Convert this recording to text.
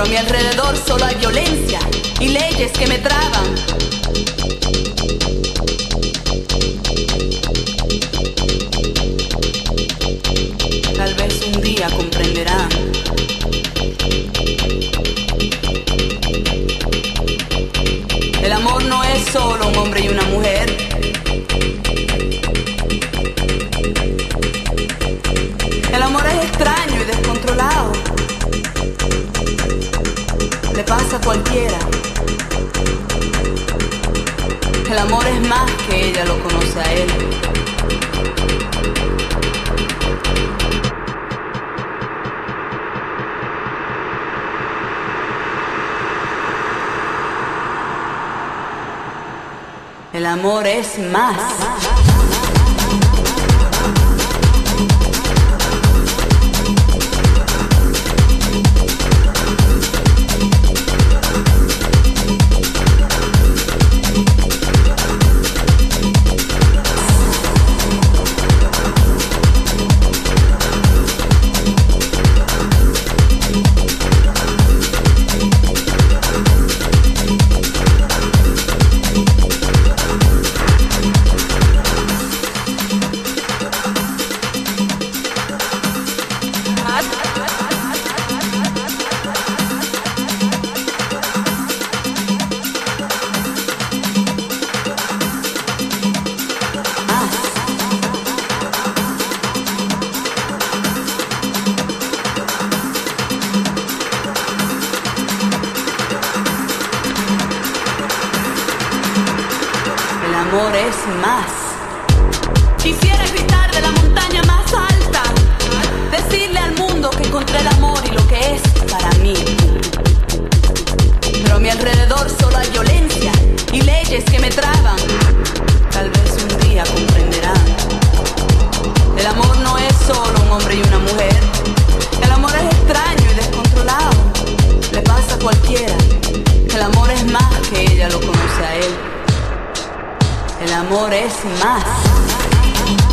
pero a mi alrededor solo hay violencia y leyes que me traban. Tal vez un día comprenderán. El amor no es solo un hombre y una mujer. Cualquiera. El amor es más que ella lo conoce a él. El amor es más. Amor es más. Quisiera gritar de la montaña más alta, decirle al mundo que encontré el amor y lo que es para mí. Pero a mi alrededor solo hay violencia y leyes que me traban. Tal vez un día comprenderán. El amor no es solo un hombre y una mujer. El amor es extraño y descontrolado. Le pasa a cualquiera. El amor es más que ella lo conoce a él. El amor es más.